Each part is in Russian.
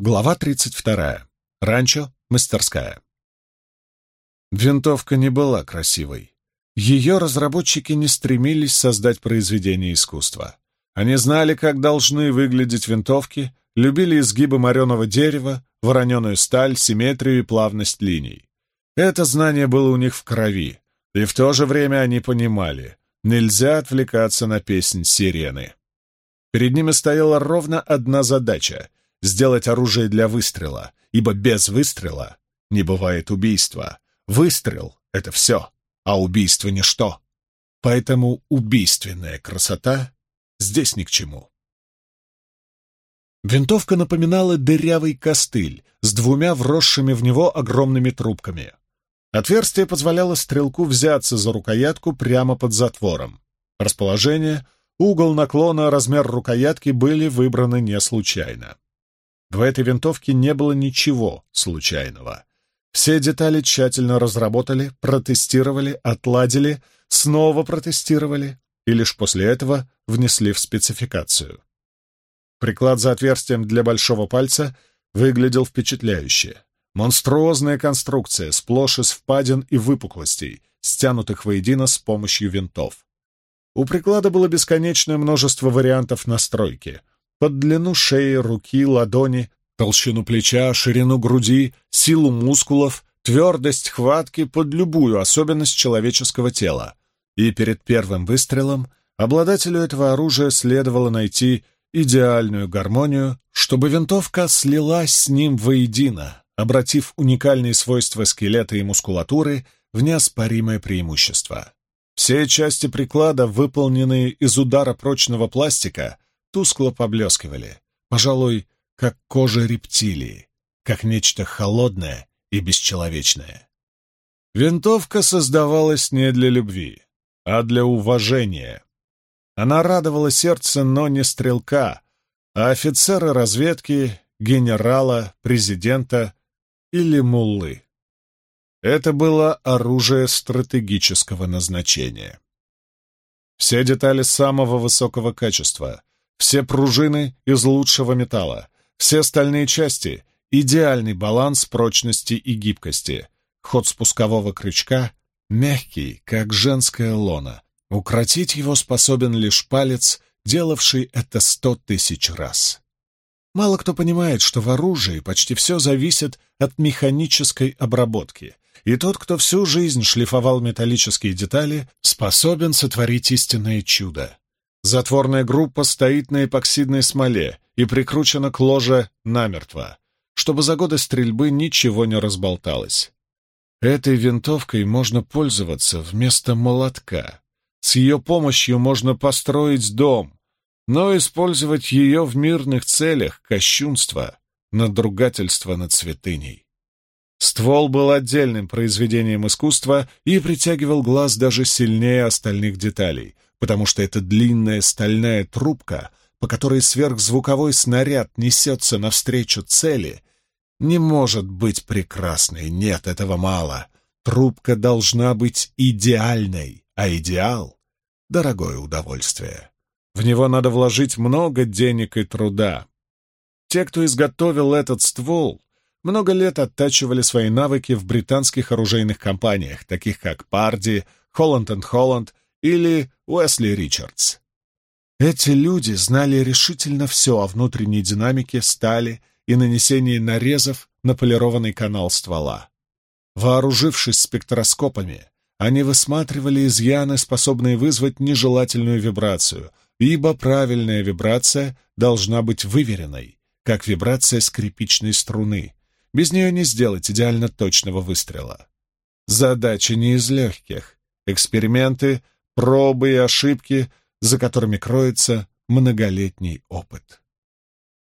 Глава 32. Ранчо, мастерская. Винтовка не была красивой. Ее разработчики не стремились создать произведение искусства. Они знали, как должны выглядеть винтовки, любили изгибы мореного дерева, вороненую сталь, симметрию и плавность линий. Это знание было у них в крови, и в то же время они понимали, нельзя отвлекаться на песнь сирены. Перед ними стояла ровно одна задача — сделать оружие для выстрела, ибо без выстрела не бывает убийства. Выстрел — это все, а убийство — ничто. Поэтому убийственная красота здесь ни к чему. Винтовка напоминала дырявый костыль с двумя вросшими в него огромными трубками. Отверстие позволяло стрелку взяться за рукоятку прямо под затвором. Расположение — Угол наклона, размер рукоятки были выбраны не случайно. В этой винтовке не было ничего случайного. Все детали тщательно разработали, протестировали, отладили, снова протестировали и лишь после этого внесли в спецификацию. Приклад за отверстием для большого пальца выглядел впечатляюще. Монструозная конструкция, сплошь из впадин и выпуклостей, стянутых воедино с помощью винтов. У приклада было бесконечное множество вариантов настройки. Под длину шеи, руки, ладони, толщину плеча, ширину груди, силу мускулов, твердость хватки под любую особенность человеческого тела. И перед первым выстрелом обладателю этого оружия следовало найти идеальную гармонию, чтобы винтовка слилась с ним воедино, обратив уникальные свойства скелета и мускулатуры в неоспоримое преимущество. Все части приклада, выполненные из удара прочного пластика, тускло поблескивали, пожалуй, как кожа рептилии, как нечто холодное и бесчеловечное. Винтовка создавалась не для любви, а для уважения. Она радовала сердце, но не стрелка, а офицера разведки, генерала, президента или муллы. Это было оружие стратегического назначения. Все детали самого высокого качества, все пружины из лучшего металла, все остальные части — идеальный баланс прочности и гибкости, ход спускового крючка — мягкий, как женская лона. Укротить его способен лишь палец, делавший это сто тысяч раз. Мало кто понимает, что в оружии почти все зависит от механической обработки — и тот, кто всю жизнь шлифовал металлические детали, способен сотворить истинное чудо. Затворная группа стоит на эпоксидной смоле и прикручена к ложе намертво, чтобы за годы стрельбы ничего не разболталось. Этой винтовкой можно пользоваться вместо молотка. С ее помощью можно построить дом, но использовать ее в мирных целях — кощунство, надругательство над святыней. Ствол был отдельным произведением искусства и притягивал глаз даже сильнее остальных деталей, потому что эта длинная стальная трубка, по которой сверхзвуковой снаряд несется навстречу цели, не может быть прекрасной, нет, этого мало. Трубка должна быть идеальной, а идеал — дорогое удовольствие. В него надо вложить много денег и труда. Те, кто изготовил этот ствол, много лет оттачивали свои навыки в британских оружейных компаниях, таких как Парди, Холланд энд Холланд или Уэсли Ричардс. Эти люди знали решительно все о внутренней динамике стали и нанесении нарезов на полированный канал ствола. Вооружившись спектроскопами, они высматривали изъяны, способные вызвать нежелательную вибрацию, ибо правильная вибрация должна быть выверенной, как вибрация скрипичной струны, без нее не сделать идеально точного выстрела. Задача не из легких. Эксперименты, пробы и ошибки, за которыми кроется многолетний опыт.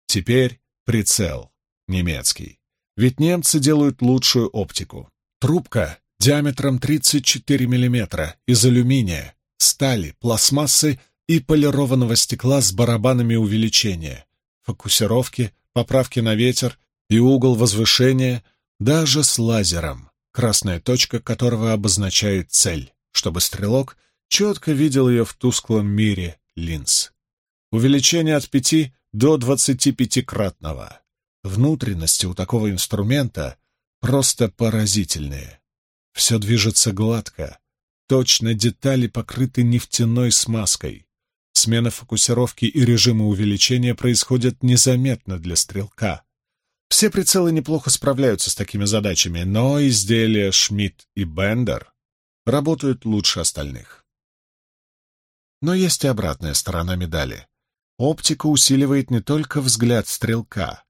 Теперь прицел. Немецкий. Ведь немцы делают лучшую оптику. Трубка диаметром 34 мм из алюминия, стали, пластмассы и полированного стекла с барабанами увеличения, фокусировки, поправки на ветер и угол возвышения даже с лазером, красная точка которого обозначает цель, чтобы стрелок четко видел ее в тусклом мире линз. Увеличение от 5 до 25-кратного. Внутренности у такого инструмента просто поразительные. Все движется гладко, точно детали покрыты нефтяной смазкой. Смена фокусировки и режима увеличения происходят незаметно для стрелка. Все прицелы неплохо справляются с такими задачами, но изделия Шмидт и Бендер работают лучше остальных. Но есть и обратная сторона медали. Оптика усиливает не только взгляд стрелка,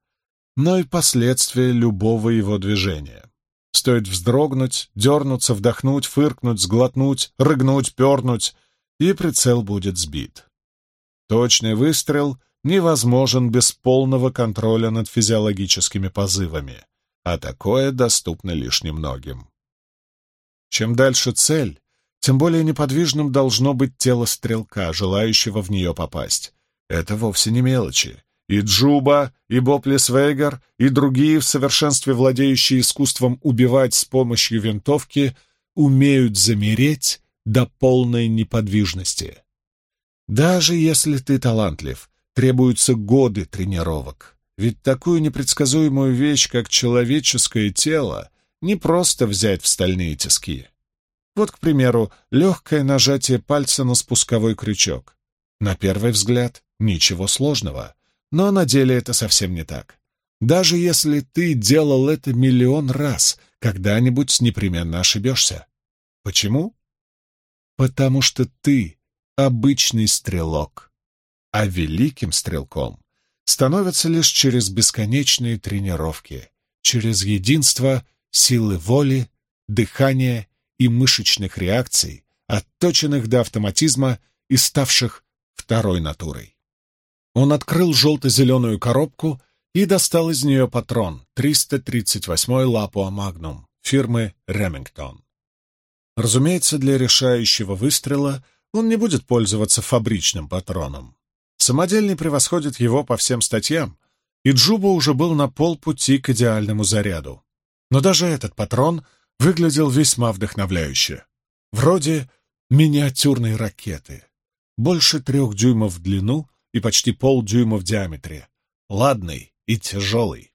но и последствия любого его движения. Стоит вздрогнуть, дернуться, вдохнуть, фыркнуть, сглотнуть, рыгнуть, пернуть, и прицел будет сбит. Точный выстрел невозможен без полного контроля над физиологическими позывами, а такое доступно лишь немногим. Чем дальше цель, тем более неподвижным должно быть тело стрелка, желающего в нее попасть. Это вовсе не мелочи. И Джуба, и Боб Лисвейгер, и другие в совершенстве владеющие искусством убивать с помощью винтовки умеют замереть до полной неподвижности. Даже если ты талантлив, требуются годы тренировок. Ведь такую непредсказуемую вещь, как человеческое тело, не просто взять в стальные тиски. Вот, к примеру, легкое нажатие пальца на спусковой крючок. На первый взгляд, ничего сложного. Но на деле это совсем не так. Даже если ты делал это миллион раз, когда-нибудь непременно ошибешься. Почему? Потому что ты обычный стрелок, а великим стрелком становится лишь через бесконечные тренировки, через единство силы воли, дыхания и мышечных реакций, отточенных до автоматизма и ставших второй натурой. Он открыл желто-зеленую коробку и достал из нее патрон 338-й Лапуа Магнум фирмы Ремингтон. Разумеется, для решающего выстрела он не будет пользоваться фабричным патроном. Самодельный превосходит его по всем статьям, и Джуба уже был на полпути к идеальному заряду. Но даже этот патрон выглядел весьма вдохновляюще. Вроде миниатюрной ракеты. Больше трех дюймов в длину и почти полдюйма в диаметре. Ладный и тяжелый.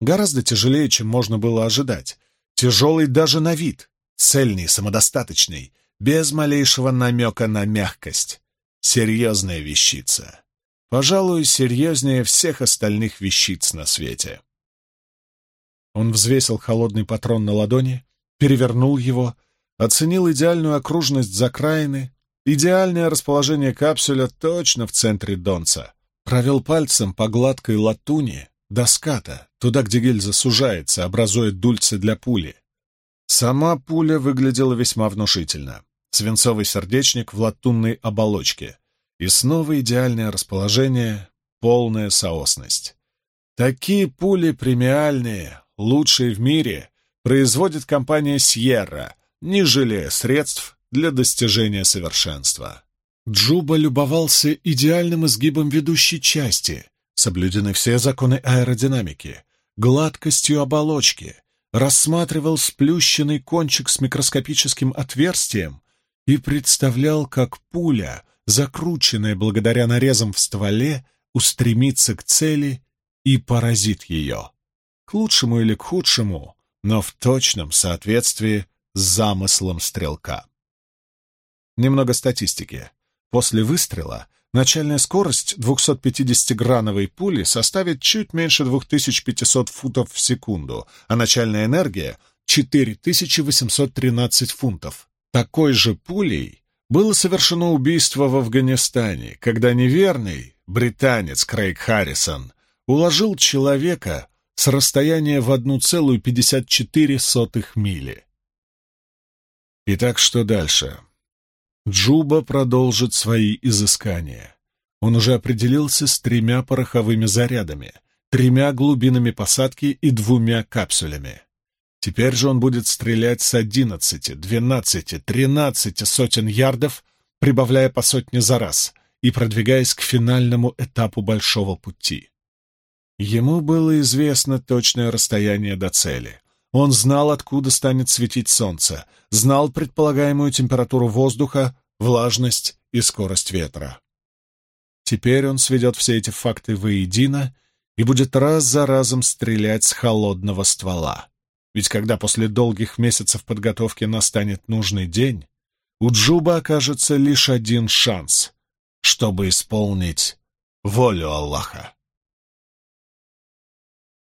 Гораздо тяжелее, чем можно было ожидать. Тяжелый даже на вид. Цельный, самодостаточный, без малейшего намека на мягкость. Серьезная вещица. Пожалуй, серьезнее всех остальных вещиц на свете. Он взвесил холодный патрон на ладони, перевернул его, оценил идеальную окружность закраины, Идеальное расположение капсуля точно в центре донца. Провел пальцем по гладкой латуни до ската, туда, где гильза сужается, образуя дульцы для пули. Сама пуля выглядела весьма внушительно. Свинцовый сердечник в латунной оболочке. И снова идеальное расположение, полная соосность. Такие пули премиальные, лучшие в мире, производит компания «Сьерра», не жалея средств для достижения совершенства. Джуба любовался идеальным изгибом ведущей части, соблюдены все законы аэродинамики, гладкостью оболочки, рассматривал сплющенный кончик с микроскопическим отверстием и представлял, как пуля, закрученная благодаря нарезам в стволе, устремится к цели и поразит ее. К лучшему или к худшему, но в точном соответствии с замыслом стрелка. Немного статистики. После выстрела начальная скорость 250-грановой пули составит чуть меньше 2500 футов в секунду, а начальная энергия — 4813 фунтов. Такой же пулей было совершено убийство в Афганистане, когда неверный британец Крейг Харрисон уложил человека с расстояния в 1,54 мили. Итак, что дальше? Джуба продолжит свои изыскания. Он уже определился с тремя пороховыми зарядами, тремя глубинами посадки и двумя капсулями. Теперь же он будет стрелять с одиннадцати, двенадцати, тринадцати сотен ярдов, прибавляя по сотне за раз и продвигаясь к финальному этапу большого пути. Ему было известно точное расстояние до цели. Он знал, откуда станет светить солнце, знал предполагаемую температуру воздуха, влажность и скорость ветра. Теперь он сведет все эти факты воедино и будет раз за разом стрелять с холодного ствола. Ведь когда после долгих месяцев подготовки настанет нужный день, у Джуба окажется лишь один шанс, чтобы исполнить волю Аллаха.